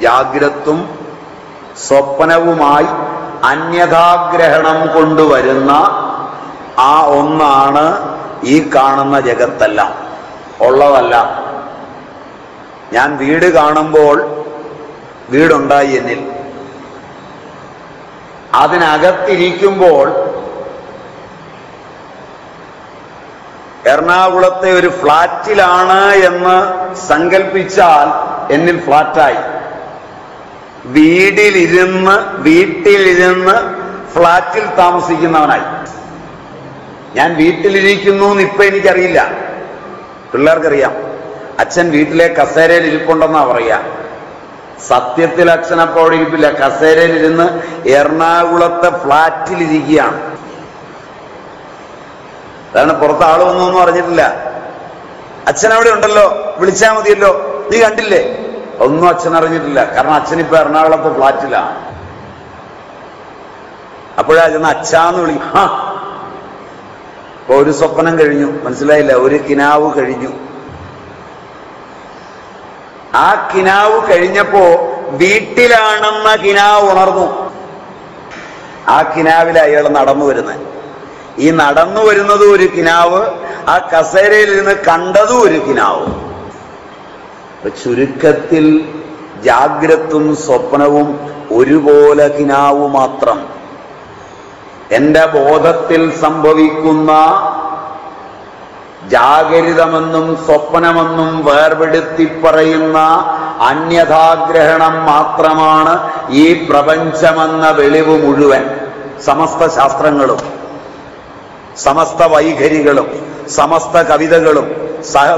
ജാഗ്രത്തും സ്വപ്നവുമായി അന്യഥാഗ്രഹണം കൊണ്ടുവരുന്ന ആ ഒന്നാണ് ഈ കാണുന്ന ജഗത്തല്ല. ഉള്ളതല്ല. ഞാൻ വീട് കാണുമ്പോൾ വീടുണ്ടായി എന്നിൽ. അതിനകത്തിരിക്കുമ്പോൾ എറണാകുളത്തെ ഒരു ഫ്ളാറ്റിലാണ് എന്ന് സങ്കല്പിച്ചാൽ എന്നിൽ ഫ്ലാറ്റായി. വീടിലിരുന്ന് വീട്ടിലിരുന്ന് ഫ്ളാറ്റിൽ താമസിക്കുന്നവനായി. ഞാൻ വീട്ടിലിരിക്കുന്നു എന്ന് ഇപ്പൊ എനിക്കറിയില്ല. പിള്ളേർക്കറിയാം. അച്ഛൻ വീട്ടിലെ കസേരയിൽ ഇരിപ്പുണ്ടെന്നാ പറയാ. സത്യത്തിൽ അച്ഛൻ അപ്പോൾ അവിടെ ഇരിപ്പില്ല കസേരയിലിരുന്ന് എറണാകുളത്തെ ഫ്ളാറ്റിലിരിക്കുകയാണ് അതാണ് പുറത്ത് ആൾ വന്നൊന്നും അറിഞ്ഞിട്ടില്ല അച്ഛൻ അവിടെ ഉണ്ടല്ലോ വിളിച്ചാൽ മതിയല്ലോ. നീ കണ്ടില്ലേ? ഒന്നും അച്ഛൻ അറിഞ്ഞിട്ടില്ല. കാരണം അച്ഛൻ ഇപ്പൊ എറണാകുളത്തെ ഫ്ലാറ്റിലാണ് അപ്പോഴാ ചെന്ന് അച്ഛാന്ന് വിളിക്കും ആ അപ്പൊ ഒരു സ്വപ്നം കഴിഞ്ഞു. മനസ്സിലായില്ല? ഒരു കിനാവ് കഴിഞ്ഞു. ആ കിനാവ് കഴിഞ്ഞപ്പോ വീട്ടിലാണെന്ന കിനാവ് ഉണർന്നു. ആ കിനാവിൽ അയാൾ നടന്നു വരുന്നത് ഈ നടന്നു വരുന്നതും ഒരു കിനാവ് ആ കസേരയിൽ ഇരുന്ന് കണ്ടതും ഒരു കിനാവ്. ചുരുക്കത്തിൽ ജാഗ്രത്തും സ്വപ്നവും ഒരുപോലെ കിനാവു മാത്രം. എന്റെ ബോധത്തിൽ സംഭവിക്കുന്ന ജാഗരിതമെന്നും സ്വപ്നമെന്നും വേർപെടുത്തി പറയുന്ന അന്യഥാഗ്രഹണം മാത്രമാണ് ഈ പ്രപഞ്ചമെന്ന വെളിവ് മുഴുവൻ. സമസ്ത ശാസ്ത്രങ്ങളും സമസ്ത വൈഖരികളും സമസ്ത കവിതകളും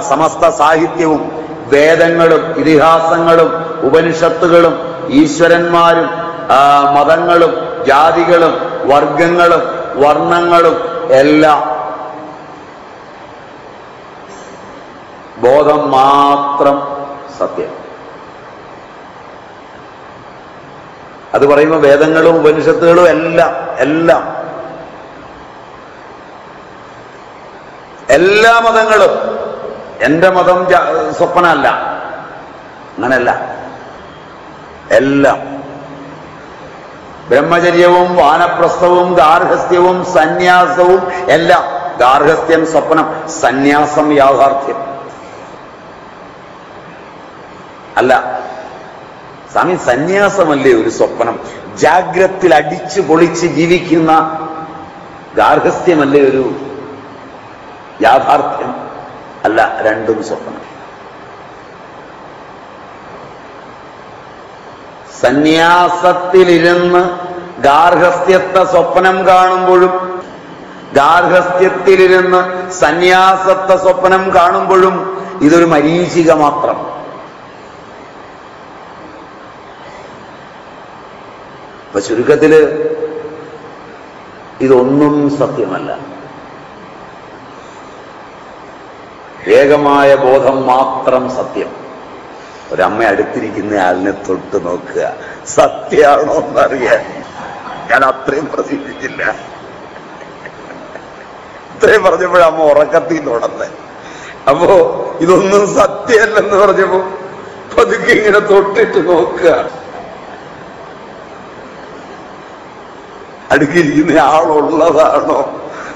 സമസ്ത സാഹിത്യവും വേദങ്ങളും ഇതിഹാസങ്ങളും ഉപനിഷത്തുകളും ഈശ്വരന്മാരും മതങ്ങളും ജാതികളും വർഗങ്ങളും വർണങ്ങളും എല്ലാം ബോധം മാത്രം സത്യം. അത് പറയുമ്പോൾ വേദങ്ങളും ഉപനിഷത്തുകളും എല്ലാം എല്ലാം എല്ലാ മതങ്ങളും എന്റെ മതം സ്വപ്നമല്ല. അങ്ങനല്ല എല്ലാം. ബ്രഹ്മചര്യവും വാനപ്രസ്ഥവും ഗാർഹസ്ഥ്യവും സന്യാസവും എല്ലാം. ഗാർഹസ്ഥ്യം സ്വപ്നം സന്യാസം യാഥാർത്ഥ്യം. അല്ല സ്വാമി സന്യാസമല്ലേ ഒരു സ്വപ്നം? ജാഗ്രത്തിൽ അടിച്ചു പൊളിച്ച് ജീവിക്കുന്ന ഗാർഹസ്ഥ്യമല്ലേ ഒരു യാഥാർത്ഥ്യം? അല്ല രണ്ടും സ്വപ്നം. സന്യാസത്തിലിരുന്ന് ഗാർഹസ്ഥ്യത്തെ സ്വപ്നം കാണുമ്പോഴും ഗാർഹസ്ഥ്യത്തിലിരുന്ന് സന്യാസത്തെ സ്വപ്നം കാണുമ്പോഴും ഇതൊരു മരീചിക മാത്രം. അപ്പൊ ചുരുക്കത്തിൽ ഇതൊന്നും സത്യമല്ല. ഏകമായ ബോധം മാത്രം സത്യം. ഒരമ്മ അടുത്തിരിക്കുന്ന ആളിനെ തൊട്ട് നോക്കുക. സത്യമാണോ എന്നറിയാൻ. ഞാൻ അത്രയും പ്രതീക്ഷിച്ചില്ല. ഇത്രയും പറഞ്ഞപ്പോഴ അമ്മ ഉറക്കത്തിൽ തുടർന്ന് അപ്പോ ഇതൊന്നും സത്യമല്ലെന്ന് പറഞ്ഞപ്പോ പതുക്കെ ഇങ്ങനെ തൊട്ടിട്ട് നോക്കുക. അടുക്കിരിക്കുന്ന ആളുള്ളതാണോ?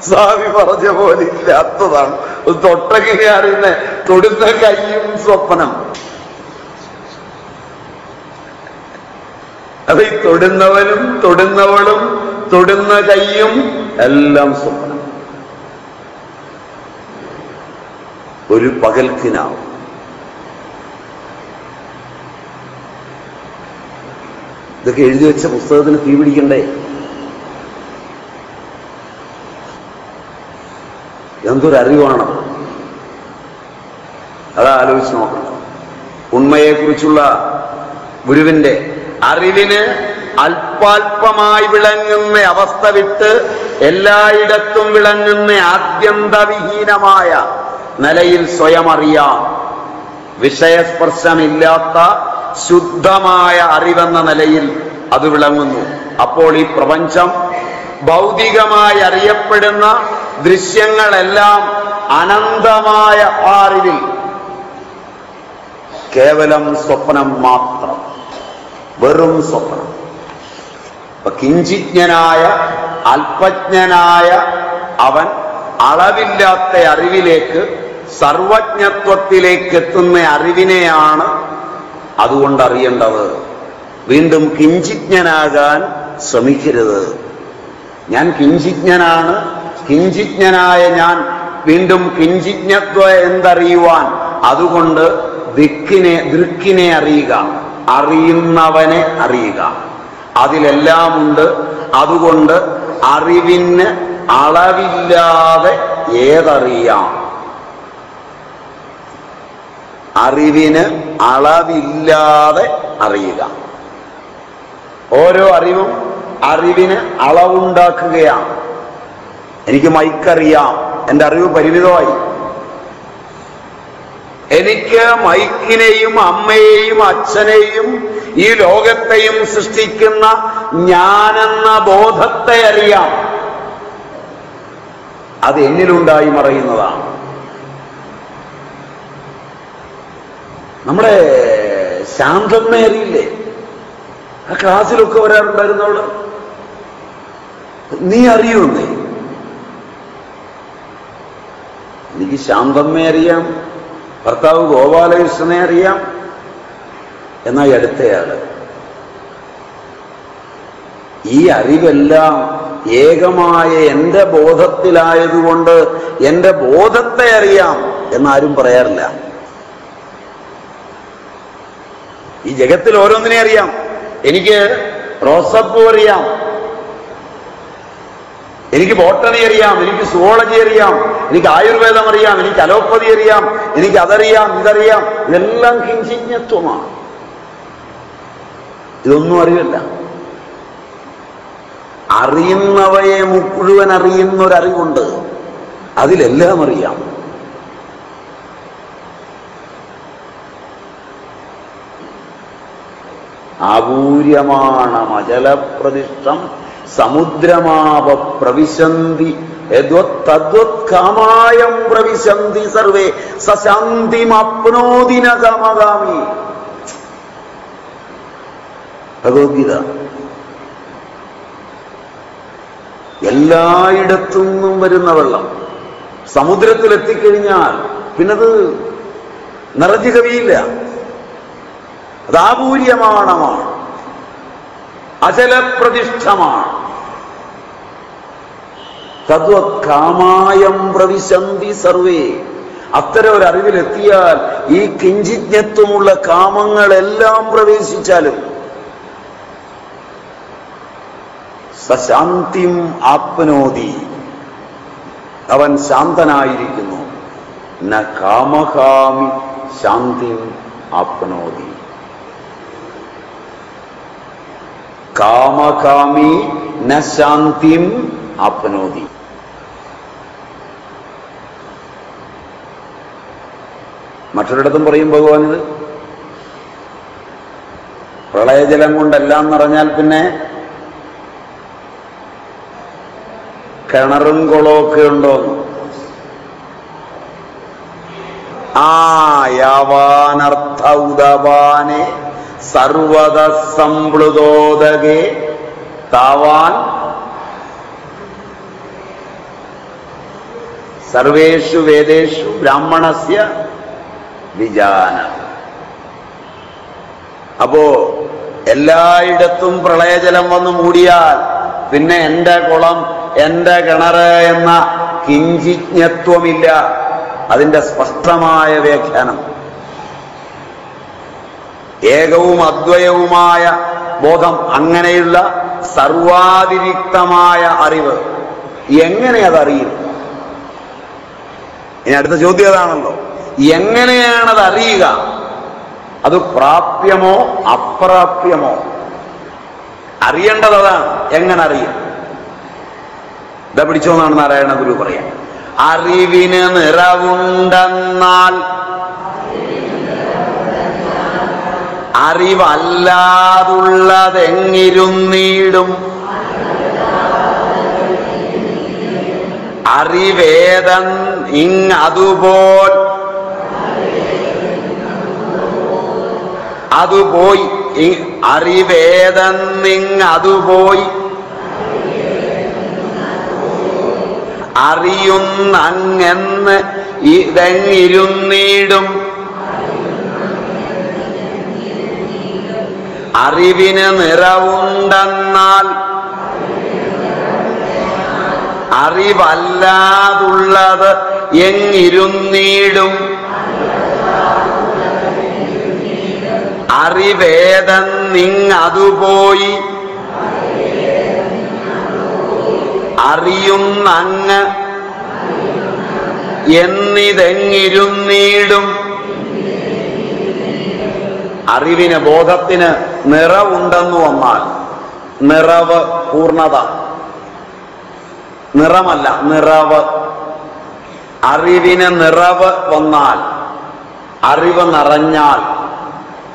സ്വാമി പറഞ്ഞ പോലെ ഇല്ലാത്തതാണ്? തൊട്ടെങ്ങനെ അറിയുന്ന തൊടുന്ന കൈയും സ്വപ്നം. അത് ഈ തൊടുന്നവനും തൊടുന്നവളും തൊടുന്ന കൈയും എല്ലാം സ്വപ്നം. ഒരു പകൽക്കിനാവും. ഇതൊക്കെ എഴുതി വെച്ച പുസ്തകത്തിന് തീ പിടിക്കണ്ടേ? എന്തൊരു അറിവാണ് അത് ആലോചിച്ച് നോക്കണം ഉണ്മയെക്കുറിച്ചുള്ള ഗുരുവിന്റെ അറിവിന് അല്പാൽപമായി വിളങ്ങുന്ന അവസ്ഥ വിട്ട് എല്ലായിടത്തും വിളങ്ങുന്ന ആദ്യന്തവിഹീനമായ നിലയിൽ സ്വയം അറിയാം. വിഷയസ്പർശമില്ലാത്ത ശുദ്ധമായ അറിവെന്ന നിലയിൽ അത് വിളങ്ങുന്നു. അപ്പോൾ ഈ പ്രപഞ്ചം ഭൗതികമായി അറിയപ്പെടുന്ന ദൃശ്യങ്ങളെല്ലാം അനന്തമായ അറിവിൽ കേവലം സ്വപ്നം മാത്രം. വെറും സ്വപ്നം. അപ്പൊ കിഞ്ചിജ്ഞനായ അല്പജ്ഞനായ അവൻ അളവില്ലാത്ത അറിവിലേക്ക് സർവജ്ഞത്വത്തിലേക്ക് എത്തുന്ന അറിവിനെയാണ് അതുകൊണ്ട് അറിയേണ്ടത്. വീണ്ടും കിഞ്ചിജ്ഞനാകാൻ ശ്രമിക്കരുത്. ഞാൻ കിഞ്ചിജ്ഞനാണ്. കിഞ്ചിജ്ഞനായ ഞാൻ വീണ്ടും കിഞ്ചിജ്ഞത്വ എന്തറിയുവാൻ. അതുകൊണ്ട് ദിക്കിനെ ദൃക്കിനെ അറിയുക. അറിയുന്നവനെ അറിയുക. അതിലെല്ലാമുണ്ട്. അതുകൊണ്ട് അറിവിന് അളവില്ലാതെ ഏതറിയാം? അറിവിന് അളവില്ലാതെ അറിയുക. ഓരോ അറിവും അറിവിന് അളവുണ്ടാക്കുകയാണ്. എനിക്ക് മൈക്കറിയാം. എന്റെ അറിവ് പരിമിതമായി. എനിക്ക് മൈക്കിനെയും അമ്മയെയും അച്ഛനെയും ഈ ലോകത്തെയും സൃഷ്ടിക്കുന്ന ഞാനെന്ന ബോധത്തെ അറിയാം. അത് എന്നിലുണ്ടായി മറയുന്നതാണ്. നമ്മുടെ ശാന്തമ്മ അറിയില്ലേ ആ ക്ലാസ്സിലൊക്കെ വരാറുണ്ടായിരുന്നവൾ? നീ അറിയുന്നേ എനിക്ക് ശാന്തമ്മേ അറിയാം ഭർത്താവ് ഗോപാലകൃഷ്ണനെ അറിയാം. എന്നാൽ അടുത്തയാൾ ഈ അറിവെല്ലാം ഏകമായ എന്റെ ബോധത്തിലായതുകൊണ്ട് എന്റെ ബോധത്തെ അറിയാം എന്നാരും പറയാറില്ല. ഈ ജഗത്തിൽ ഓരോന്നിനെ അറിയാം. എനിക്ക് റോസപ്പൂ അറിയാം. എനിക്ക് ബോട്ടണി അറിയാം. എനിക്ക് സുവോളജി അറിയാം. എനിക്ക് ആയുർവേദം അറിയാം എനിക്ക് അലോപ്പതി അറിയാം എനിക്ക് അതറിയാം ഇതറിയാം. ഇതെല്ലാം കിഞ്ചിജ്ഞത്വമാണ് ഇതൊന്നും അറിവില്ല. അറിയുന്നവയെ മുഴുവൻ അറിയുന്ന ഒരറിവുണ്ട് അതിലെല്ലാം അറിയാം. ആപൂര്യമാണമജലപ്രതിഷ്ഠം സമുദ്രമാപ പ്രവിശന്തി പ്രവിശന്തി സർവേ സശാന്തിമപ്നോദിന ഭഗവത്ഗീത. എല്ലായിടത്തു നിന്നും വരുന്ന വെള്ളം. സമുദ്രത്തിൽ എത്തിക്കഴിഞ്ഞാൽ പിന്നത് നിറഞ്ഞു കവിയില്ല അതാപൂര്യമാണമാണ് അചലപ്രതിഷ്ഠമാണ്. തദ്വത്കാമായം പ്രവിശന്തി സർവേ. അത്തരം ഒരു അറിവിലെത്തിയാൽ ഈ കിഞ്ചിജ്ഞത്വമുള്ള കാമങ്ങളെല്ലാം പ്രവേശിച്ചാലും സശാന്തിം ആപ്നോതി. അവൻ ശാന്തനായിരിക്കുന്നു. ന കാമകാമി ശാന്തിം ആപ്നോതി. കാമകാമി ന ശാന്തിം ആപ്നോതി. മറ്റൊരിടത്തും പറയും ഭഗവാൻ ഇത് പ്രളയജലം കൊണ്ടെല്ലാം നിറഞ്ഞാൽ പിന്നെ കിണറും കുളമൊക്കെ ഉണ്ടോ? ആ യാവാനർത്ഥ ഉദവാനെ സർവത സംപ്ലുതോദകെ താവാൻ സർവേഷു വേദേഷു ബ്രാഹ്മണസ്യ വിജാന. അപ്പോ എല്ലായിടത്തും പ്രളയജലം വന്നു മൂടിയാൽ പിന്നെ എന്റെ കുളം എന്റെ കിണറ് എന്ന കിഞ്ചിജ്ഞത്വമില്ല. അതിന്റെ സ്പഷ്ടമായ വ്യാഖ്യാനം. ഏകവും അദ്വയവുമായ ബോധം അങ്ങനെയുള്ള സർവാതിരിക്തമായ അറിവ് എങ്ങനെ അതറിയും? ഇനി അടുത്ത ചോദ്യം അതാണല്ലോ. എങ്ങനെയാണത് അറിയുക അത് പ്രാപ്യമോ അപ്രാപ്യമോ? അറിയേണ്ടത് അതാണ് എങ്ങനെ അറിയും ഇതാ പിടിച്ചോന്നാണ് നാരായണ ഗുരു പറയാം അറിവിന് നിറവുണ്ടെന്നാൽ അറിവല്ലാതുള്ളതെങ്ങിരുന്നീടും. അറിവേദൻ ഇങ് അതുപോൽ അതുപോയി അറിവേതെന്നിങ് അതുപോയി അറിയുന്നങ്ങെന്ന് ഇതെങ്ങിരുന്നീടും. അറിവിന് നിറവുണ്ടെന്നാൽ അറിവല്ലാതുള്ളത് എങ്ങിരുന്നീടും. അറിവേദന്നിങ് അതുപോയി അറിയുന്നങ്ങ് എന്നിതെങ്ങിരുന്നീടും. അറിവിന് ബോധത്തിന് നിറവുണ്ടെന്നു വന്നാൽ നിറവ് പൂർണത. നിറമല്ല നിറവ്. അറിവിന് നിറവ് വന്നാൽ അറിവ് നിറഞ്ഞാൽ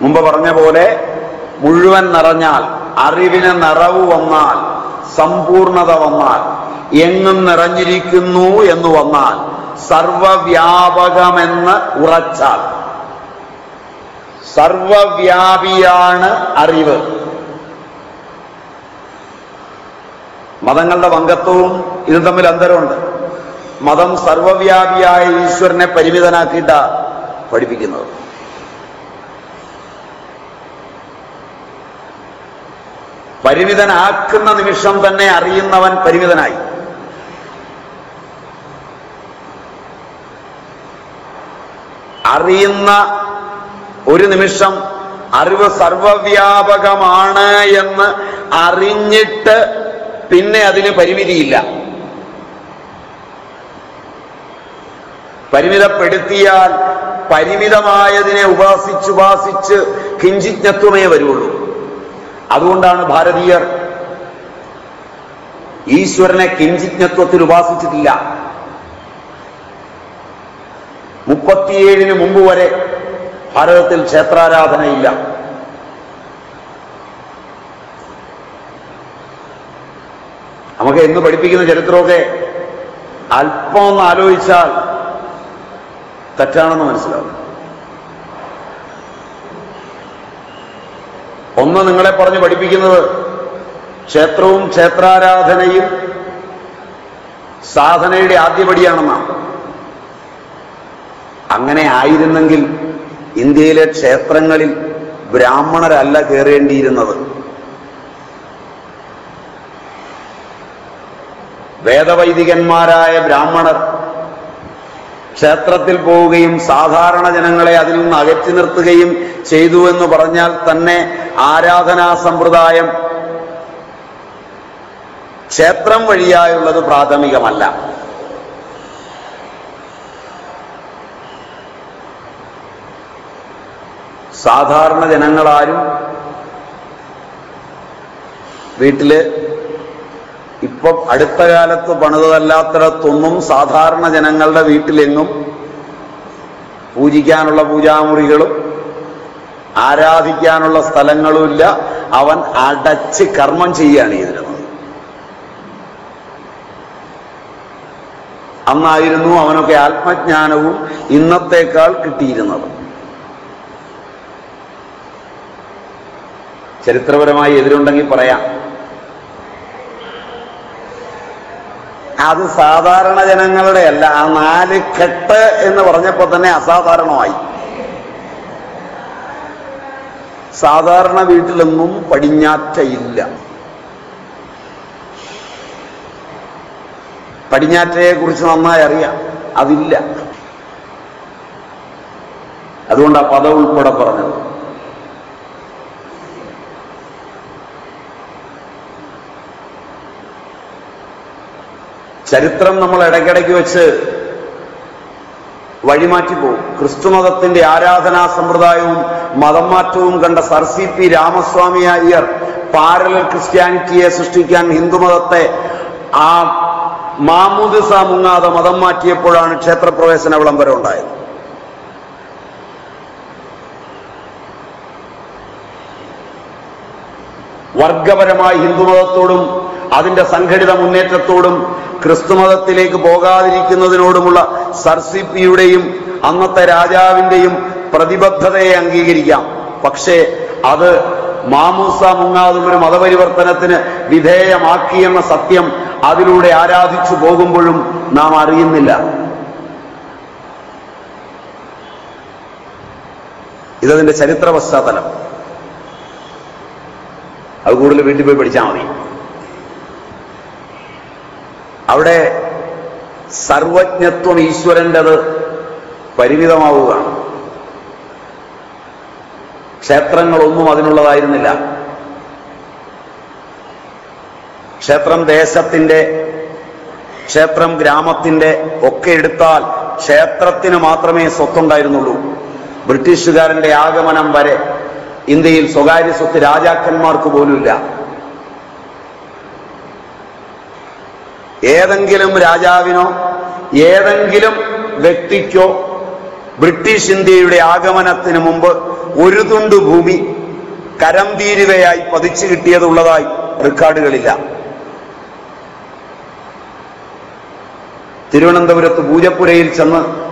മുമ്പ് പറഞ്ഞ പോലെ മുഴുവൻ നിറഞ്ഞാൽ അറിവിന് നിറവ് വന്നാൽ സമ്പൂർണത വന്നാൽ എങ്ങും നിറഞ്ഞിരിക്കുന്നു എന്ന് വന്നാൽ സർവവ്യാപകമെന്ന് ഉറച്ചാൽ. സർവവ്യാപിയാണ് അറിവ്. മതങ്ങളുടെ വങ്കത്വവും ഇതും തമ്മിൽ അന്തരമുണ്ട്. മതം സർവവ്യാപിയായ ഈശ്വരനെ പരിമിതനാക്കിയിട്ടാണ് പഠിപ്പിക്കുന്നത്. പരിമിതനാക്കുന്ന നിമിഷം തന്നെ അറിയുന്നവൻ പരിമിതനായി. അറിയുന്ന ഒരു നിമിഷം അറിവ് സർവവ്യാപകമാണ് എന്ന് അറിഞ്ഞിട്ട് പിന്നെ അതിന് പരിമിതിയില്ല. പരിമിതപ്പെടുത്തിയാൽ പരിമിതമായതിനെ ഉപാസിച്ചുപാസിച്ച് കിഞ്ചിജ്ഞത്വമേ വരുള്ളൂ. അതുകൊണ്ടാണ് ഭാരതീയർ ഈശ്വരനെ കിഞ്ചിജ്ഞത്വത്തിൽ ഉപാസിച്ചിട്ടില്ല. മുപ്പത്തിയേഴിന് മുമ്പ് വരെ ഭാരതത്തിൽ ക്ഷേത്രാരാധനയില്ല. നമുക്ക് എന്ന് പഠിപ്പിക്കുന്ന ചരിത്രമൊക്കെ അല്പം ഒന്ന് ആലോചിച്ചാൽ തെറ്റാണെന്ന് മനസ്സിലാവും. ഒന്ന് നിങ്ങളെ പറഞ്ഞ് പഠിപ്പിക്കുന്നത് ക്ഷേത്രവും ക്ഷേത്രാരാധനയും സാധനയുടെ ആദ്യപടിയാണെന്നാണ്. അങ്ങനെ ആയിരുന്നെങ്കിൽ ഇന്ത്യയിലെ ക്ഷേത്രങ്ങളിൽ ബ്രാഹ്മണരല്ല കയറേണ്ടിയിരുന്നത് വേദവൈദികന്മാരായ ബ്രാഹ്മണർ ക്ഷേത്രത്തിൽ പോവുകയും സാധാരണ ജനങ്ങളെ അതിൽ നിന്ന് അകറ്റി നിർത്തുകയും ചെയ്തു എന്ന് പറഞ്ഞാൽ തന്നെ ആരാധനാ സമ്പ്രദായം ക്ഷേത്രം വഴിയായുള്ളത് പ്രാഥമികമല്ല. സാധാരണ ജനങ്ങളാരും വീട്ടിൽ ഇപ്പം അടുത്ത കാലത്ത് പണിതല്ലാത്തിടത്തൊന്നും സാധാരണ ജനങ്ങളുടെ വീട്ടിലെങ്ങും പൂജിക്കാനുള്ള പൂജാമുറികളും ആരാധിക്കാനുള്ള സ്ഥലങ്ങളുമില്ല. അവൻ അടച്ച് കർമ്മം ചെയ്യുകയാണ് ചെയ്തിരുന്നത്. അന്നായിരുന്നു അവനൊക്കെ ആത്മജ്ഞാനവും ഇന്നത്തേക്കാൾ കിട്ടിയിരുന്നത്. ചരിത്രപരമായി എതിരുണ്ടെങ്കിൽ പറയാം. അത് സാധാരണ ജനങ്ങളുടെ അല്ല ആ നാല് കെട്ട് എന്ന് പറഞ്ഞപ്പോൾ തന്നെ അസാധാരണമായി. സാധാരണ വീട്ടിലൊന്നും പടിഞ്ഞാറ്റയില്ല. പടിഞ്ഞാറ്റയെ കുറിച്ച് നന്നായി അറിയാം. അതില്ല. അതുകൊണ്ട് ആ പദം ഉൾപ്പെടെ പറഞ്ഞത്. ചരിത്രം നമ്മൾ ഇടയ്ക്കിടയ്ക്ക് വെച്ച് വഴിമാറ്റി പോകും. ക്രിസ്തുമതത്തിന്റെ ആരാധനാ സമ്പ്രദായവും മതം മാറ്റവും കണ്ട sir C P Ramaswami Iyer parallel ക്രിസ്ത്യാനിറ്റിയെ സൃഷ്ടിക്കാൻ ഹിന്ദുമതത്തെ ആ മാമുദിസ മുങ്ങാതെ മതം മാറ്റിയപ്പോഴാണ് ക്ഷേത്രപ്രവേശന വിളംബരം ഉണ്ടായത്. വർഗപരമായി ഹിന്ദുമതത്തോടും അതിന്റെ സംഘടിത മുന്നേറ്റത്തോടും ക്രിസ്തുമതത്തിലേക്ക് പോകാതിരിക്കുന്നതിനോടുമുള്ള സർസിപ്പിയുടെയും അന്നത്തെ രാജാവിന്റെയും പ്രതിബദ്ധതയെ അംഗീകരിക്കാം. പക്ഷേ അത് മാമൂസ മുങ്ങാതും ഒരു മതപരിവർത്തനത്തിന് വിധേയമാക്കിയെന്ന സത്യം അതിലൂടെ ആരാധിച്ചു പോകുമ്പോഴും നാം അറിയുന്നില്ല. ഇതതിന്റെ ചരിത്ര പശ്ചാത്തലം. അത് കൂടുതൽ വീട്ടിൽ പോയി പഠിച്ചാൽ മതി. അവിടെ സർവജ്ഞത്വം ഈശ്വരന്റെത് പരിമിതമാവുകയാണ്. ക്ഷേത്രങ്ങളൊന്നും അതിനുള്ളതായിരുന്നില്ല. ക്ഷേത്രം ദേശത്തിന്റെ ക്ഷേത്രം ഗ്രാമത്തിന്റെ ഒക്കെ എടുത്താൽ ക്ഷേത്രത്തിന് മാത്രമേ സ്വത്തുണ്ടായിരുന്നുള്ളൂ. ബ്രിട്ടീഷുകാരന്റെ ആഗമനം വരെ ഇന്ത്യയിൽ സ്വകാര്യ സ്വത്ത് രാജാക്കന്മാർക്ക് പോലുമില്ല. ഏതെങ്കിലും രാജാവിനോ ഏതെങ്കിലും വ്യക്തിക്കോ ബ്രിട്ടീഷ് ഇന്ത്യയുടെ ആഗമനത്തിന് മുമ്പ് ഒരു തുണ്ട് ഭൂമി കരം തീരുവയായി പതിച്ചു കിട്ടിയതുള്ളതായി റെക്കോർഡുകളില്ല. തിരുവനന്തപുരത്ത് പൂജപ്പുരയിൽ ചെന്ന്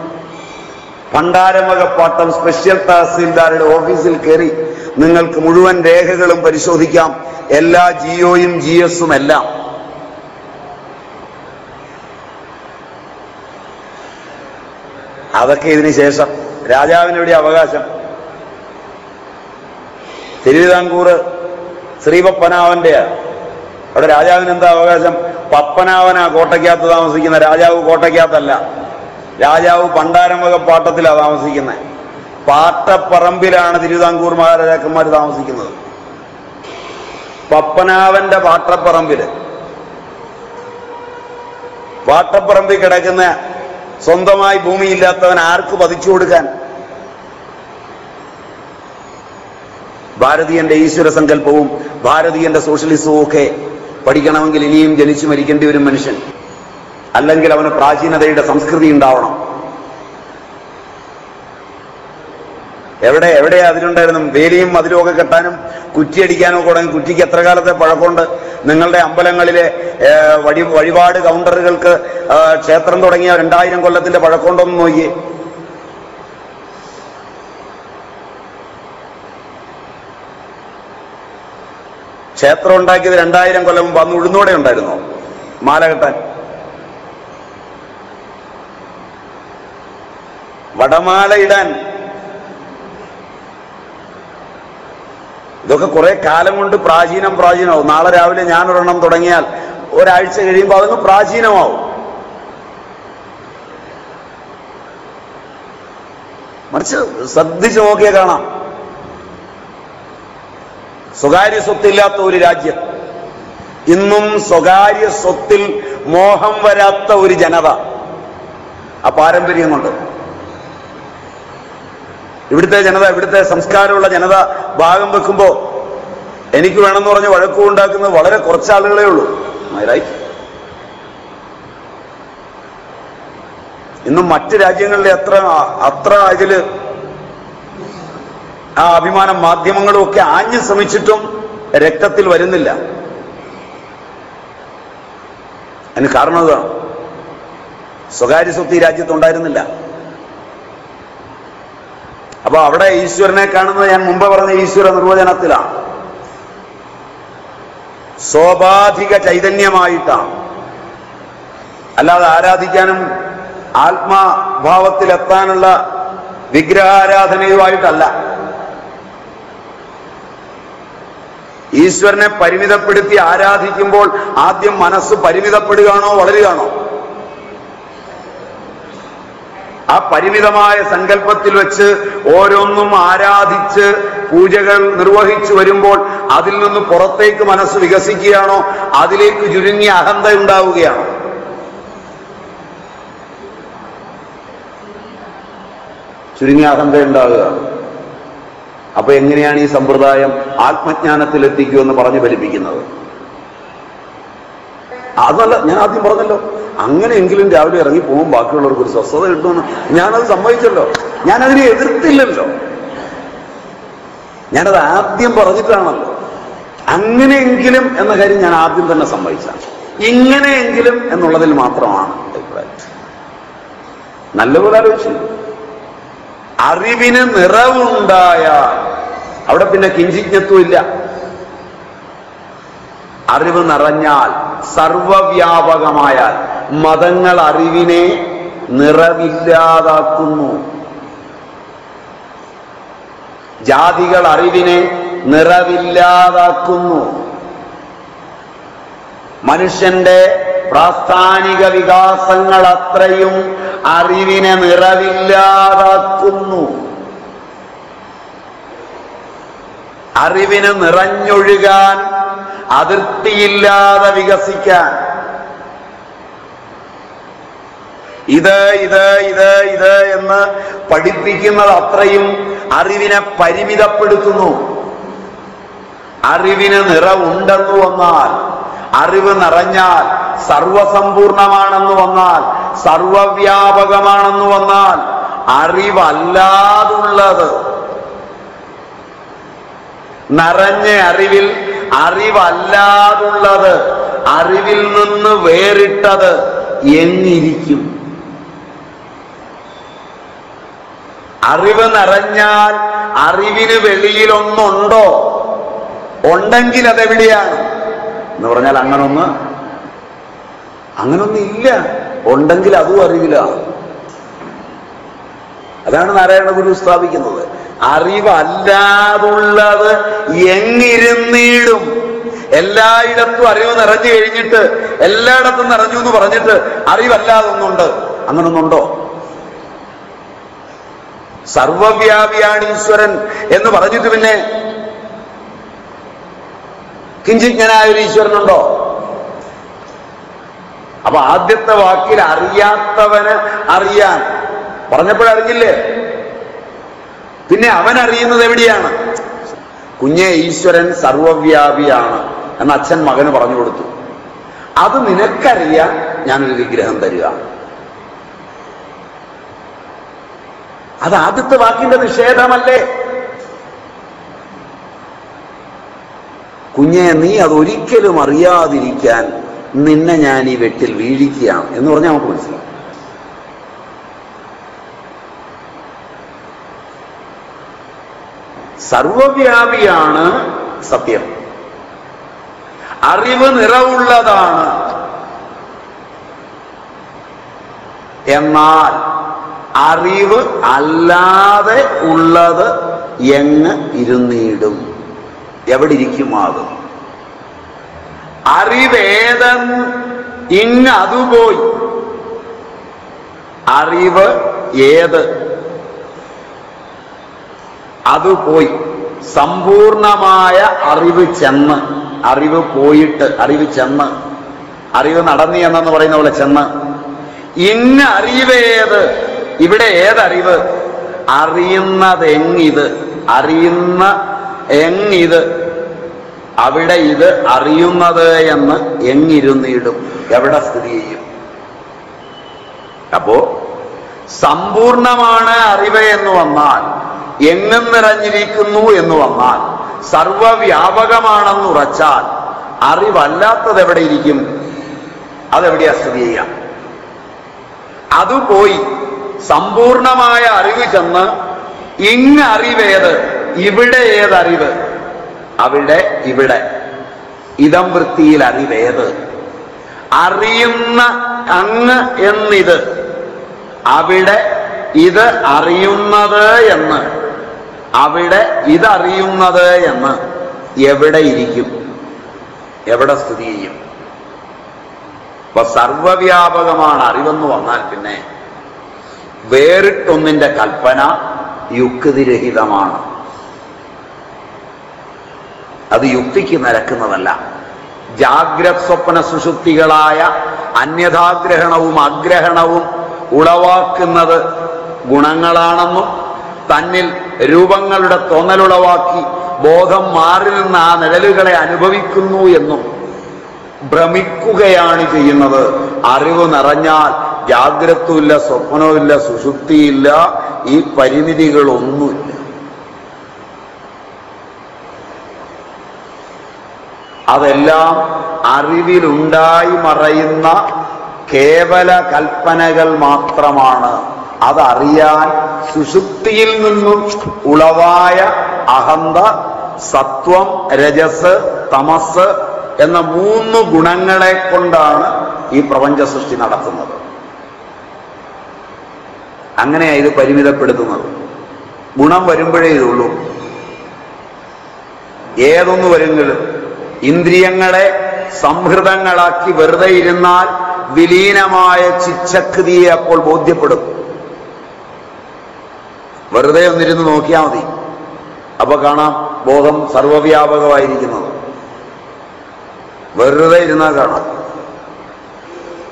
ഭണ്ഡാരമകപ്പാട്ടം സ്പെഷ്യൽ തഹസീൽദാരുടെ ഓഫീസിൽ കയറി നിങ്ങൾക്ക് മുഴുവൻ രേഖകളും പരിശോധിക്കാം. എല്ലാ ജിയോയും ജി എല്ലാം. അതൊക്കെ ഇതിന് ശേഷം രാജാവിനെവിടെ അവകാശം. തിരുവിതാംകൂർ ശ്രീപപ്പനാവന്റെ അവിടെ രാജാവിന് എന്താ അവകാശം? പപ്പനാവനാ കോട്ടയ്ക്കകത്ത് താമസിക്കുന്ന രാജാവ് കോട്ടയ്ക്കകത്തല്ല. രാജാവ് പണ്ടാരം വക പാട്ടത്തിലാണ് താമസിക്കുന്നത് പാട്ടപ്പറമ്പിലാണ് തിരുവിതാംകൂർ മഹാരാജാക്കന്മാർ താമസിക്കുന്നത്. പപ്പനാവന്റെ പാട്ടപ്പറമ്പിൽ. പാട്ടപ്പറമ്പിൽ കിടക്കുന്ന സ്വന്തമായി ഭൂമിയില്ലാത്തവൻ ആർക്ക് പതിച്ചു കൊടുക്കാൻ? ഭാരതീയന്റെ ഈശ്വര സങ്കല്പവും ഭാരതീയന്റെ സോഷ്യലിസവും ഒക്കെ പഠിക്കണമെങ്കിൽ ഇനിയും ജനിച്ചു മരിക്കേണ്ടി വരും മനുഷ്യൻ. അല്ലെങ്കിൽ അവന് പ്രാചീനതയുടെ സംസ്കൃതി ഉണ്ടാവണം. എവിടെ എവിടെയാ അതിലുണ്ടായിരുന്നു വേലിയും മതിലും ഒക്കെ കെട്ടാനും കുറ്റിയടിക്കാനും ഒക്കെ തുടങ്ങി. കുറ്റിക്ക് എത്ര കാലത്തെ പഴക്കമുണ്ട്? നിങ്ങളുടെ അമ്പലങ്ങളിലെ വഴി വഴിപാട് കൗണ്ടറുകൾക്ക് ക്ഷേത്രം തുടങ്ങിയ രണ്ടായിരം കൊല്ലത്തിന്റെ പഴക്കമുണ്ടോന്ന് നോക്കി ക്ഷേത്രം ഉണ്ടാക്കിയത് രണ്ടായിരം കൊല്ലം മുമ്പ് അന്ന് ഉഴുന്നോടെ ഉണ്ടായിരുന്നോ? മാല കെട്ടാൻ. വടമാല ഇടാൻ ഇതൊക്കെ കുറെ കാലം കൊണ്ട് പ്രാചീനം പ്രാചീനമാവും. നാളെ രാവിലെ ഞാൻ ഒരെണ്ണം തുടങ്ങിയാൽ ഒരാഴ്ച കഴിയുമ്പോൾ അതങ്ങ് പ്രാചീനമാവും. മറിച്ച് ശ്രദ്ധിച്ചു നോക്കിയാൽ കാണാം. സ്വകാര്യ സ്വത്തില്ലാത്ത ഒരു രാജ്യം. ഇന്നും സ്വകാര്യ സ്വത്തിൽ മോഹം വരാത്ത ഒരു ജനത. ആ പാരമ്പര്യം കൊണ്ട് ഇവിടുത്തെ ജനത ഇവിടുത്തെ സംസ്കാരമുള്ള ജനത ഭാഗം വെക്കുമ്പോ എനിക്ക് വേണമെന്ന് പറഞ്ഞ് വഴക്കും ഉണ്ടാക്കുന്നത് വളരെ കുറച്ച് ആളുകളേ ഉള്ളൂ റൈറ്റ് ഇന്നും മറ്റ് രാജ്യങ്ങളിലെ എത്ര അത്ര ഇതിൽ ആ അഭിമാനം മാധ്യമങ്ങളും ഒക്കെ ആഞ്ഞു ശ്രമിച്ചിട്ടും രക്തത്തിൽ വരുന്നില്ല. അതിന് കാരണം അതാണ്. സ്വകാര്യ സ്വത്ത് ഈ രാജ്യത്തുണ്ടായിരുന്നില്ല അപ്പൊ അവിടെ ഈശ്വരനെ കാണുന്നത് ഞാൻ മുമ്പ് പറഞ്ഞ ഈശ്വര നിർവചനത്തിലാണ്. സ്വാഭാവിക ചൈതന്യമായിട്ടാണ്. അല്ലാതെ ആരാധിക്കാനും ആത്മാഭാവത്തിലെത്താനുള്ള വിഗ്രഹാരാധനയുമായിട്ടല്ല. ഈശ്വരനെ പരിമിതപ്പെടുത്തി ആരാധിക്കുമ്പോൾ ആദ്യം മനസ്സ് പരിമിതപ്പെടുകയാണോ വളരുകയാണോ? ആ പരിമിതമായ സങ്കല്പത്തിൽ വെച്ച് ഓരോന്നും ആരാധിച്ച് പൂജകൾ നിർവഹിച്ചു വരുമ്പോൾ അതിൽ നിന്ന് പുറത്തേക്ക് മനസ്സ് വികസിക്കുകയാണോ? അതിലേക്ക് ചുരുങ്ങിയ അഹന്ത ഉണ്ടാവുകയാണോ? ചുരുങ്ങിയ അഹന്ത ഉണ്ടാവുക. അപ്പൊ എങ്ങനെയാണ് ഈ സമ്പ്രദായം ആത്മജ്ഞാനത്തിൽ എത്തിക്കുമെന്ന് പറഞ്ഞു ഫലിപ്പിക്കുന്നത്? അതല്ല ഞാൻ ആദ്യം പറഞ്ഞല്ലോ. അങ്ങനെയെങ്കിലും രാവിലെ ഇറങ്ങി പോകും ബാക്കിയുള്ളവർക്ക് ഒരു സ്വസ്ഥത കിട്ടുമെന്ന് ഞാനത് സമ്മതിച്ചല്ലോ. ഞാനതിനെ എതിർത്തില്ലല്ലോ. ഞാനത് ആദ്യം പറഞ്ഞിട്ടാണല്ലോ. അങ്ങനെയെങ്കിലും എന്ന കാര്യം ഞാൻ ആദ്യം തന്നെ സമ്മതിച്ചാണ്. ഇങ്ങനെയെങ്കിലും എന്നുള്ളതിൽ മാത്രമാണ് നല്ലപോലെ ആലോചിച്ചു അറിവിന് നിറവുണ്ടായ അവിടെ പിന്നെ കിഞ്ചിജ്ഞത്വം ഇല്ല. അറിവ് നിറഞ്ഞാൽ സർവവ്യാപകമായാൽ മതങ്ങൾ അറിവിനെ നിറവില്ലാതാക്കുന്നു. ജാതികൾ അറിവിനെ നിറവില്ലാതാക്കുന്നു. മനുഷ്യന്റെ പ്രാസ്ഥാനിക വികാസങ്ങൾ അത്രയും അറിവിനെ നിറവില്ലാതാക്കുന്നു. അറിവിന് നിറഞ്ഞൊഴുകാൻ അതിർത്തിയില്ലാതെ വികസിക്കാൻ ഇത് ഇത് ഇത് ഇത് എന്ന് പഠിപ്പിക്കുന്നത് അത്രയും അറിവിനെ പരിമിതപ്പെടുത്തുന്നു. അറിവിന് നിറവുണ്ടെന്ന് വന്നാൽ അറിവ് നിറഞ്ഞാൽ സർവസമ്പൂർണമാണെന്ന് വന്നാൽ സർവവ്യാപകമാണെന്ന് വന്നാൽ അറിവല്ലാതുള്ളത്. നിറഞ്ഞ അറിവിൽ അറിവല്ലാതുള്ളത് അറിവിൽ നിന്ന് വേറിട്ടത് എന്നിരിക്കും. അറിവ് നിറഞ്ഞാൽ അറിവിന് വെളിയിൽ ഒന്നുണ്ടോ ഉണ്ടെങ്കിൽ അതെവിടെയാണ് എന്ന് പറഞ്ഞാൽ അങ്ങനൊന്ന് അങ്ങനൊന്നും ഇല്ല ഉണ്ടെങ്കിൽ അതും അറിവിലാണ്. അതാണ് നാരായണ ഗുരു സ്ഥാപിക്കുന്നത്. അറിവല്ലാതുള്ളത് എങ്ങിരുന്നീടും. എല്ലായിടത്തും അറിവ് നിറഞ്ഞു കഴിഞ്ഞിട്ട് എല്ലായിടത്തും നിറഞ്ഞു എന്ന് പറഞ്ഞിട്ട് അറിവല്ലാതൊന്നുണ്ട്. അങ്ങനൊന്നുണ്ടോ? സർവവ്യാപിയാണ് ഈശ്വരൻ എന്ന് പറഞ്ഞിട്ട് പിന്നെ കിഞ്ചിജ്ഞനായ ഒരു ഈശ്വരനുണ്ടോ? അപ്പൊ ആദ്യത്തെ വാക്കിൽ അറിയാത്തവന് അറിയാൻ. പറഞ്ഞപ്പോഴറിഞ്ഞില്ലേ പിന്നെ അവൻ അറിയുന്നത് എവിടെയാണ്? കുഞ്ഞെ ഈശ്വരൻ സർവവ്യാപിയാണ് എന്ന് അച്ഛൻ മകന് പറഞ്ഞു കൊടുത്തു. അത് നിനക്കറിയാൻ ഞാനൊരു വിഗ്രഹം തരിക അത് ആദ്യത്തെ വാക്കിന്റെ നിഷേധമല്ലേ? കുഞ്ഞെ നീ അതൊരിക്കലും അറിയാതിരിക്കാൻ നിന്നെ ഞാൻ ഈ വെട്ടിൽ വീഴിക്കുകയാണ് എന്ന് പറഞ്ഞാൽ നമുക്ക് മനസ്സിലാവും. സർവവ്യാപിയാണ് സത്യം. അറിവ് നിറവുള്ളതാണ്. എന്നാൽ അറിവ് അല്ലാതെ ഉള്ളത് എങ്ങ് ഇരുന്നിടും. എവിടെ ഇരിക്കുമാകും അറിവേദൻ ഇങ് അതുപോയി. അറിവ് ഏത്? അതുപോയി സമ്പൂർണമായ അറിവ് ചെന്ന് അറിവ് പോയിട്ട് അറിവ് ചെന്ന്. അറിവ് നടന്നി എന്നു പറയുന്ന പോലെ ചെന്ന്. ഇന്ന അറിവേത് ഇവിടെ ഏതറിവ്? അറിയുന്നത് എങ്ങിത് അറിയുന്ന എങ്ങിത്? അവിടെ ഇത് അറിയുന്നത് എന്ന് എങ്ങിരുന്നിടും? എവിടെ സ്ഥിതി ചെയ്യും? അപ്പോ സമ്പൂർണമാണ് അറിവ് എന്ന് വന്നാൽ എങ്ങും നിറഞ്ഞിരിക്കുന്നു എന്ന് വന്നാൽ സർവവ്യാപകമാണെന്ന് ഉറച്ചാൽ അറിവല്ലാത്തത് എവിടെ ഇരിക്കും? അതെവിടെയാ സ്ഥിതി ചെയ്യാം? അത് പോയി സമ്പൂർണമായ അറിവ് ചെന്ന് ഇങ് അറിവേത് ഇവിടെ ഏതറിവ്? അവിടെ ഇവിടെ. ഇതം വൃത്തിയിൽ അറിവേത്. അറിയുന്ന അങ്ങ് എന്നിത്. അവിടെ ഇത് അറിയുന്നത് എന്ന്. അവിടെ ഇതറിയുന്നത് എന്ന്. എവിടെ ഇരിക്കും? എവിടെ സ്ഥിതി ചെയ്യും? അപ്പൊ സർവവ്യാപകമാണ് അറിവെന്ന് വന്നാൽ പിന്നെ വേറിട്ടൊന്നിന്റെ കൽപ്പന യുക്തിരഹിതമാണ്. അത് യുക്തിക്ക് നിരക്കുന്നതല്ല. ജാഗ്രത് സ്വപ്ന സുഷുപ്തികളായ അന്യഥാഗ്രഹണവും അഗ്രഹണവും ഉളവാക്കുന്നത് ഗുണങ്ങളാണെന്നും തന്നിൽ രൂപങ്ങളുടെ തോന്നലുളവാക്കി ബോധം മാറി നിന്ന് ആ നിഴലുകളെ അനുഭവിക്കുന്നു എന്നും ഭ്രമിക്കുകയാണ് ചെയ്യുന്നത്. അറിവ് നിറഞ്ഞാൽ ജാഗ്രതയില്ല സ്വപ്നവുമില്ല സുഷുപ്തിയില്ല ഈ പരിമിതികളൊന്നുമില്ല. അതെല്ലാം അറിവിലുണ്ടായി മറയുന്ന കേവല കൽപ്പനകൾ മാത്രമാണ്. അതറിയാൻ സുഷുപ്തിയിൽ നിന്നും ഉളവായ അഹന്ത സത്വം രജസ് തമസ് എന്ന മൂന്ന് ഗുണങ്ങളെ കൊണ്ടാണ് ഈ പ്രപഞ്ച സൃഷ്ടി നടത്തുന്നത് അങ്ങനെയാണ് ഇത് പരിമിതപ്പെടുത്തുന്നത്. ഗുണം വരുമ്പോഴേ ഇതുള്ളൂ. ഏതൊന്നു വരുമെങ്കിലും ഇന്ദ്രിയങ്ങളെ സംഹൃതങ്ങളാക്കി വെറുതെ ഇരുന്നാൽ വിലീനമായ ചിച്ചക്തിയെ അപ്പോൾ ബോധ്യപ്പെടും. വെറുതെ ഒന്നിരുന്ന് നോക്കിയാൽ മതി. അപ്പൊ കാണാം ബോധം സർവവ്യാപകമായിരിക്കുന്നത്. വെറുതെ ഇരുന്നാൽ കാണാം.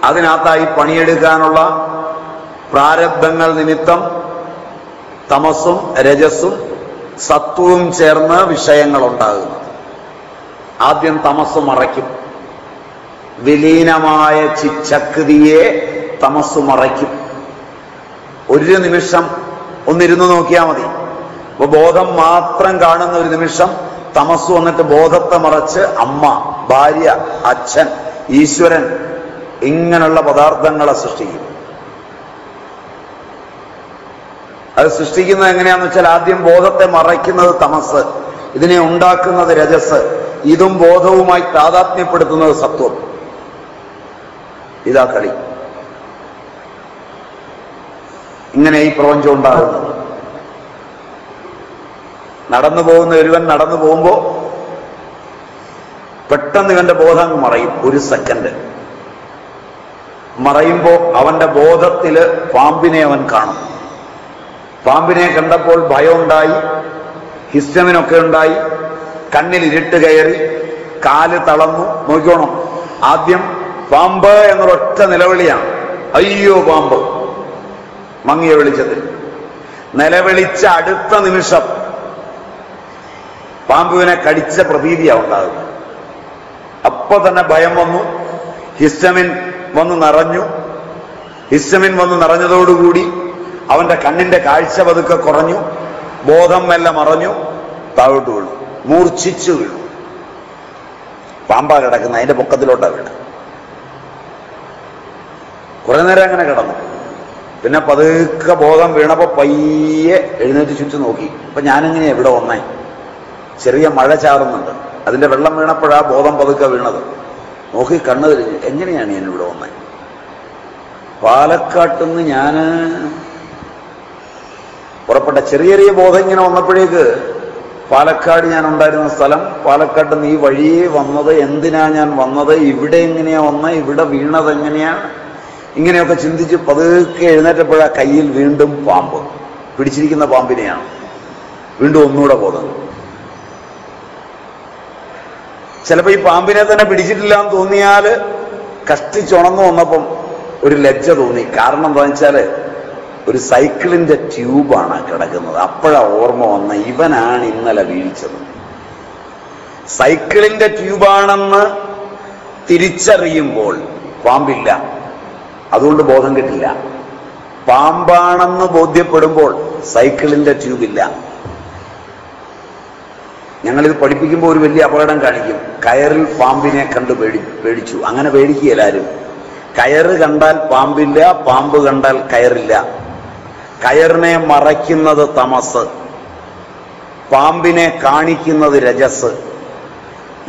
അതിനകത്തായി പണിയെടുക്കാനുള്ള പ്രാരബ്ധങ്ങൾ നിമിത്തം തമസും രജസും സത്വവും ചേർന്ന് വിഷയങ്ങൾ ഉണ്ടാകുന്നത് ആദ്യം തമസ് മറയ്ക്കും. വിലീനമായ ചിച്ചക്തിയെ തമസ് മറയ്ക്കും. ഒരു നിമിഷം ഒന്നിരുന്ന് നോക്കിയാൽ മതി. അപ്പൊ ബോധം മാത്രം കാണുന്ന ഒരു നിമിഷം തമസ് വന്നിട്ട് ബോധത്തെ മറച്ച് അമ്മ ഭാര്യ അച്ഛൻ ഈശ്വരൻ ഇങ്ങനെയുള്ള പദാർത്ഥങ്ങളെ സൃഷ്ടിക്കും. അത് സൃഷ്ടിക്കുന്നത് എങ്ങനെയാന്ന് വെച്ചാൽ ആദ്യം ബോധത്തെ മറയ്ക്കുന്നത് തമസ് ഇതിനെ ഉണ്ടാക്കുന്നത് രജസ് ഇതും ബോധവുമായി താതാത്മ്യപ്പെടുത്തുന്നത് സത്വം. ഇതാ കളി. ഇങ്ങനെ ഈ പ്രപഞ്ചം ഉണ്ടാകുന്നത്. നടന്നു പോകുന്ന ഒരുവൻ നടന്നു പോകുമ്പോ പെട്ടെന്ന് ഇവന്റെ ബോധം മറയും ഒരു സെക്കൻഡ്. മറയുമ്പോ അവന്റെ ബോധത്തിൽ പാമ്പിനെ അവൻ കാണും. പാമ്പിനെ കണ്ടപ്പോൾ ഭയമുണ്ടായി ഹിസ്റ്റമിനൊക്കെ ഉണ്ടായി കണ്ണിൽ ഇരുട്ട് കയറി കാൽ തളർന്നു. നോക്കിക്കോണം. ആദ്യം പാമ്പ് എന്നൊരൊറ്റ നിലവിളിയാണ്. അയ്യോ പാമ്പ്. മങ്ങിയ വെളിച്ചത്തിൽ. നിലവിളിച്ച അടുത്ത നിമിഷം പാമ്പുവിനെ കടിച്ച പ്രതീതിയാണ് ഉണ്ടാകുന്നത്. അപ്പൊ തന്നെ ഭയം വന്നു. ഹിസ്റ്റമിൻ വന്ന് നിറഞ്ഞു. ഹിസ്റ്റമിൻ വന്ന് നിറഞ്ഞതോടുകൂടി അവന്റെ കണ്ണിന്റെ കാഴ്ച പതുക്കെ കുറഞ്ഞു ബോധം മെല്ലെ മറഞ്ഞു താഴോട്ട് വീണു മൂർച്ഛിച്ചു വീണു. പാമ്പാ കിടക്കുന്ന അതിന്റെ പൊക്കത്തിലോട്ടാ വീണ്. കുറെ നേരം അങ്ങനെ കിടന്നു. പിന്നെ പതുക്കെ ബോധം വീണപ്പോ പയ്യെ എഴുന്നേറ്റ് ചുറ്റും നോക്കി. അപ്പൊ ഞാനിങ്ങനെ എവിടെ വന്നേ? ചെറിയ മഴ ചാറുന്നുണ്ട്. അതിന്റെ വെള്ളം വീണപ്പോഴാ ബോധം പതുക്കെ വീണത്. നോക്കി കണ്ണു തിരിഞ്ഞ് എങ്ങനെയാണ് ഞാൻ ഇവിടെ വന്നേ? പാലക്കാട്ടുനിന്ന് ഞാൻ പുറപ്പെട്ട ചെറിയ ചെറിയ ബോധം ഇങ്ങനെ വന്നപ്പോഴേക്ക് പാലക്കാട് ഞാൻ ഉണ്ടായിരുന്ന സ്ഥലം പാലക്കാട് നിന്ന് ഈ വഴിയെ വന്നത് എന്തിനാ ഞാൻ വന്നത് ഇവിടെ എങ്ങനെയാ വന്നത് ഇവിടെ വീണത് എങ്ങനെയാണ് ഇങ്ങനെയൊക്കെ ചിന്തിച്ച് പതുക്കെ എഴുന്നേറ്റപ്പോഴാ കയ്യിൽ വീണ്ടും പാമ്പ് പിടിച്ചിരിക്കുന്ന പാമ്പിനെയാണ്. വീണ്ടും ഒന്നുകൂടെ ബോധം. ചിലപ്പോൾ ഈ പാമ്പിനെ തന്നെ പിടിച്ചിട്ടില്ല എന്ന് തോന്നിയാൽ കഷ്ടിച്ചുണങ്ങു വന്നപ്പം ഒരു ലജ്ജ തോന്നി. കാരണം എന്താ വെച്ചാൽ ഒരു സൈക്കിളിന്റെ ട്യൂബാണ് കിടക്കുന്നത്. അപ്പോഴാ ഓർമ്മ വന്ന ഇവനാണ് ഇന്നലെ വീഴ്ചത് സൈക്കിളിന്റെ ട്യൂബാണെന്ന് തിരിച്ചറിയുമ്പോൾ പാമ്പില്ല. അതുകൊണ്ട് ബോധം കിട്ടില്ല. പാമ്പാണെന്ന് ബോധ്യപ്പെടുമ്പോൾ സൈക്കിളിന്റെ ട്യൂബില്ല. ഞങ്ങളിത് പഠിപ്പിക്കുമ്പോൾ ഒരു വലിയ അപകടം കാണിക്കും. കയറിൽ പാമ്പിനെ കണ്ട് പേടി പേടിച്ചു. അങ്ങനെ പേടിക്കുക എല്ലാവരും കയറ് കണ്ടാൽ പാമ്പില്ല പാമ്പ് കണ്ടാൽ കയറില്ല. കയറിനെ മറയ്ക്കുന്നത് തമസ് പാമ്പിനെ കാണിക്കുന്നത് രജസ്.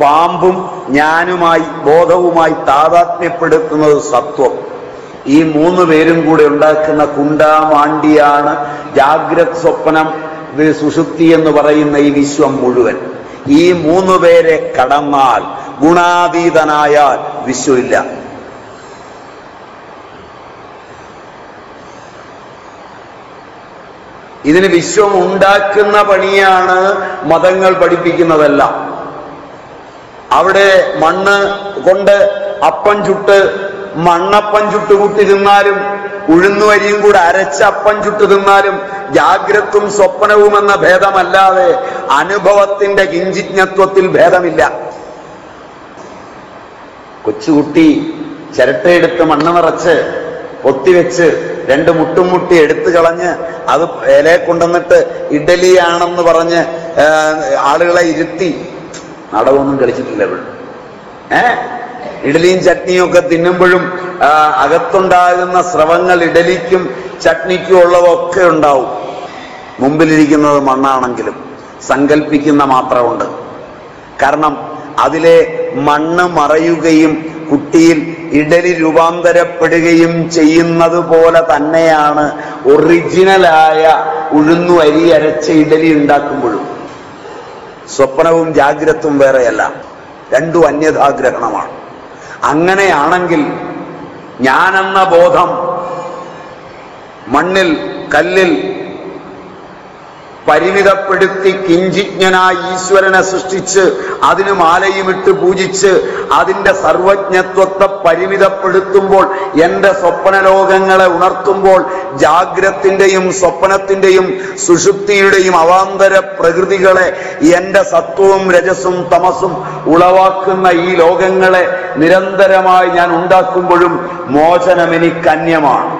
പാമ്പും ഞാനുമായി ബോധവുമായി താതാത്മ്യപ്പെടുത്തുന്നത് സത്വം. ഈ മൂന്ന് പേരും കൂടെ ഉണ്ടാക്കുന്ന കുണ്ടാമാണ്ടിയാണ് ജാഗ്രത് സ്വപ്നം സുഷുപ്തി എന്ന് പറയുന്ന ഈ വിശ്വം മുഴുവൻ. ഈ മൂന്ന് പേരെ കടന്നാൽ ഗുണാതീതനായാൽ വിശ്വമില്ല. ഇതിന് വിശ്വം ഉണ്ടാക്കുന്ന പണിയാണ് മതങ്ങൾ പഠിപ്പിക്കുന്നതല്ല. അവിടെ മണ്ണ് കൊണ്ട് അപ്പം ചുട്ട് മണ്ണപ്പം ചുട്ട് കൂട്ടി തിന്നാലും ഉഴുന്നുവരിയും കൂടെ അരച്ച അപ്പം ചുട്ട് തിന്നാലും ജാഗ്രത്തും സ്വപ്നവും എന്ന ഭേദമല്ലാതെ അനുഭവത്തിന്റെ കിഞ്ചിജ്ഞത്വത്തിൽ ഭേദമില്ല. കൊച്ചുകുട്ടി ചിരട്ടയെടുത്ത് മണ്ണ് നിറച്ച് പൊത്തിവെച്ച് രണ്ട് മുട്ടും മുട്ടി എടുത്തു കളഞ്ഞ് അത് ഇലയെ കൊണ്ടുവന്നിട്ട് ഇഡലിയാണെന്ന് പറഞ്ഞ് ആളുകളെ ഇരുത്തി. നാടകമൊന്നും കളിച്ചിട്ടില്ല ഇവിടെ ഏ? ഇഡലിയും ചട്നിയും ഒക്കെ തിന്നുമ്പോഴും അകത്തുണ്ടാകുന്ന സ്രവങ്ങൾ ഇഡലിക്കും ചട്നിക്കും ഉള്ളതൊക്കെ ഉണ്ടാവും. മുമ്പിലിരിക്കുന്നത് മണ്ണാണെങ്കിലും സങ്കല്പിക്കുന്ന മാത്രമുണ്ട്. കാരണം അതിലെ മണ്ണ് മറയുകയും കുട്ടിയിൽ ഇഡലി രൂപാന്തരപ്പെടുകയും ചെയ്യുന്നത് പോലെ തന്നെയാണ് ഒറിജിനലായ ഉഴുന്നു അരി അരച്ച ഇഡലി ഉണ്ടാക്കുമ്പോഴും. സ്വപ്നവും ജാഗ്രത്തും വേറെയല്ല. രണ്ടും അന്യഥാഗ്രഹണമാണ് അങ്ങനെയാണെങ്കിൽ ഞാനെന്ന ബോധം മണ്ണിൽ കല്ലിൽ പരിമിതപ്പെടുത്തി കിഞ്ചിജ്ഞനായി ഈശ്വരനെ സൃഷ്ടിച്ച് അതിന് മാലയുമിട്ട് പൂജിച്ച് അതിന്റെ സർവജ്ഞത്വത്തെ പരിമിതപ്പെടുത്തുമ്പോൾ എന്റെ സ്വപ്നലോകങ്ങളെ ഉണർത്തുമ്പോൾ ജാഗ്രത്തിന്റെയും സ്വപ്നത്തിന്റെയും സുഷുപ്തിയുടെയും അവാന്തര പ്രകൃതികളെ എന്റെ സത്വവും രജസും തമസും ഉളവാക്കുന്ന ഈ ലോകങ്ങളെ നിരന്തരമായി ഞാൻ ഉണ്ടാക്കുമ്പോഴും മോചനം എനിക്ക് അന്യമാണ്.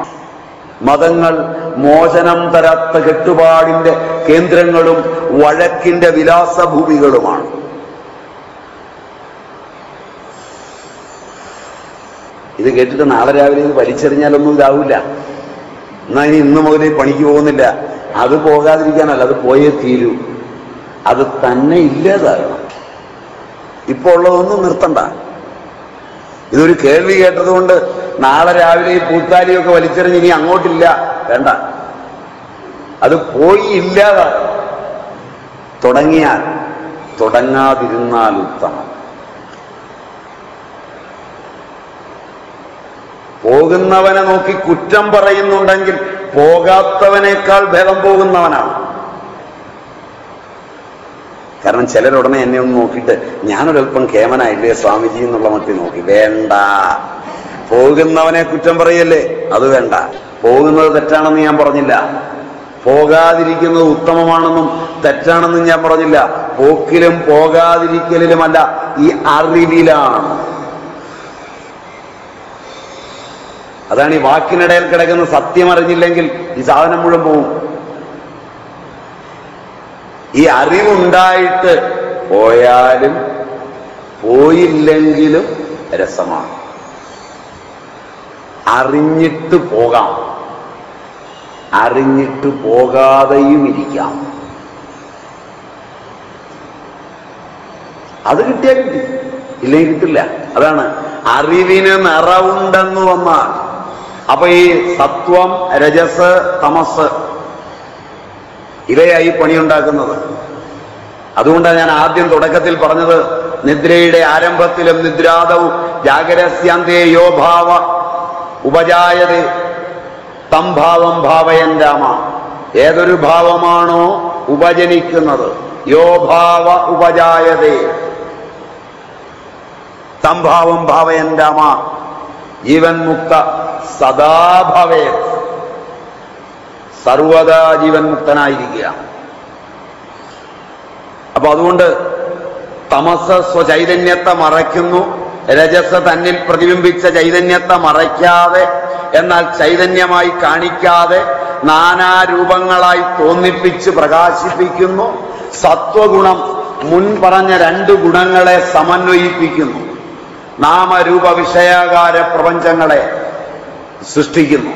മതങ്ങൾ മോചനം തരാത്ത കെട്ടുപാടിന്റെ കേന്ദ്രങ്ങളും വഴക്കിന്റെ വിലാസഭൂമികളുമാണ്. ഇത് കേട്ടിട്ട് നാളെ രാവിലെ ഇത് വലിച്ചെറിഞ്ഞാലൊന്നും ഇതാവില്ല എന്നാ ഇനി ഇന്ന് മുതൽ പണിക്ക് പോകുന്നില്ല. അത് പോകാതിരിക്കാനല്ല അത് പോയേ തീരൂ. അത് തന്നെ ഇല്ലാതാകണം. ഇപ്പോൾ ഉള്ളതൊന്നും നിർത്തണ്ട. ഇതൊരു കേൾവി കേട്ടതുകൊണ്ട് നാളെ രാവിലെ ഈ പൂത്താലിയൊക്കെ വലിച്ചെറിഞ്ഞ് ഇനി അങ്ങോട്ടില്ല. വേണ്ട. അത് പോയി ഇല്ലാതെ തുടങ്ങിയാൽ തുടങ്ങാതിരുന്നാൽ ഉത്തമം. പോകുന്നവനെ നോക്കി കുറ്റം പറയുന്നുണ്ടെങ്കിൽ പോകാത്തവനേക്കാൾ ഭേദം പോകുന്നവനാണ്. കാരണം ചിലരുടനെ എന്നെ ഒന്ന് നോക്കിയിട്ട് ഞാനൊരൽപ്പം കേമനായില്ലേ സ്വാമിജി എന്നുള്ള മട്ടി നോക്കി. വേണ്ട. പോകുന്നവനെ കുറ്റം പറയല്ലേ? അത് വേണ്ട. പോകുന്നത് തെറ്റാണെന്ന് ഞാൻ പറഞ്ഞില്ല. പോകാതിരിക്കുന്നത് ഉത്തമമാണെന്നും തെറ്റാണെന്നും ഞാൻ പറഞ്ഞില്ല. പോക്കിലും പോകാതിരിക്കലിലുമല്ല ഈ അറിവിലാണ്. അതാണ് ഈ വാക്കിനിടയിൽ കിടക്കുന്ന സത്യം അറിഞ്ഞില്ലെങ്കിൽ ഈ സാധനം മുഴുവൻ പോവും. ഈ അറിവുണ്ടായിട്ട് പോയാലും പോയില്ലെങ്കിലും രസമാണ്. അറിഞ്ഞിട്ട് പോകാം. അറിഞ്ഞിട്ട് പോകാതെയും ഇരിക്കാം. അത് കിട്ടിയാൽ കിട്ടി. ഇല്ലെങ്കിൽ കിട്ടില്ല. അതാണ് അറിവിന് നിറവുണ്ടെന്ന് വന്നാൽ. അപ്പൊ ഈ സത്വം രജസ് തമസ് ഇവയായി പണിയുണ്ടാക്കുന്നത്. അതുകൊണ്ടാണ് ഞാൻ ആദ്യം തുടക്കത്തിൽ പറഞ്ഞത് നിദ്രയുടെ ആരംഭത്തിലും നിദ്രാതവും ജാഗരസ്യാന്തേ യോഭാവ ഉപജായത് തം ഭാവം ഭാവയൻ രാമ. ഏതൊരു ഭാവമാണോ ഉപജനിക്കുന്നത്? യോഭാവ ഉപജായതേ തം ഭാവം ഭാവയൻ രാമ. ജീവൻ മുക്ത സദാഭവേ സർവദാ ജീവൻ മുക്തനായിരിക്കുക. അപ്പൊ അതുകൊണ്ട് തമസ സ്വചൈതന്യത്തെ മറയ്ക്കുന്നു. രജസ് തന്നിൽ പ്രതിബിംബിച്ച ചൈതന്യത്തെ മറയ്ക്കാതെ എന്നാൽ ചൈതന്യമായി കാണിക്കാതെ നാനാരൂപങ്ങളായി തോന്നിപ്പിച്ച് പ്രകാശിപ്പിക്കുന്നു. സത്വഗുണം മുൻ പറഞ്ഞ രണ്ട് ഗുണങ്ങളെ സമന്വയിപ്പിക്കുന്നു. നാമരൂപ വിഷയാകാര പ്രപഞ്ചങ്ങളെ സൃഷ്ടിക്കുന്നു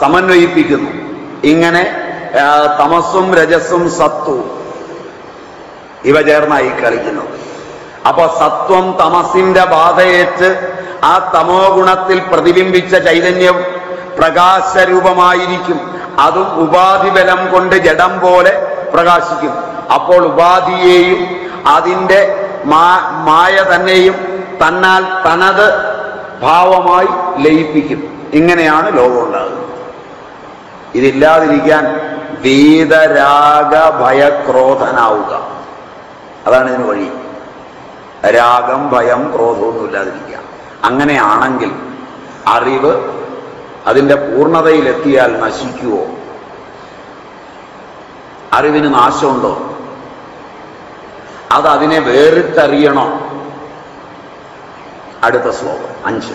സമന്വയിപ്പിക്കുന്നു. ഇങ്ങനെ തമസ്സും തമസും രജസും സത്വവും ഇവ ചേർന്നായി കളിക്കുന്നത് അപ്പൊ സത്വം തമസിന്റെ ബാധയേറ്റ് ആ തമോ ഗുണത്തിൽ പ്രതിബിംബിച്ച ചൈതന്യം പ്രകാശരൂപമായിരിക്കും. അതും ഉപാധിബലം കൊണ്ട് ജഡം പോലെ പ്രകാശിക്കും. അപ്പോൾ ഉപാധിയെയും അതിന്റെ മായ തന്നെയും തന്നാൽ തനത് ഭാവമായി ലയിപ്പിക്കും. ഇങ്ങനെയാണ് ലോകം ഉണ്ടാകുന്നത്. ഇതില്ലാതിരിക്കാൻ വീതരാഗ ഭയക്രോധനാവുക അതാണ് ഇതിന് വഴി. രാഗം ഭയം ക്രോധമൊന്നും ഇല്ലാതിരിക്കുക. അങ്ങനെയാണെങ്കിൽ അറിവ് അതിന്റെ പൂർണതയിലെത്തിയാൽ നശിക്കുവോ? അറിവിന് നാശമുണ്ടോ? അത് അതിനെ വേറിട്ടറിയണോ? അടുത്ത ശ്ലോകം അഞ്ച്.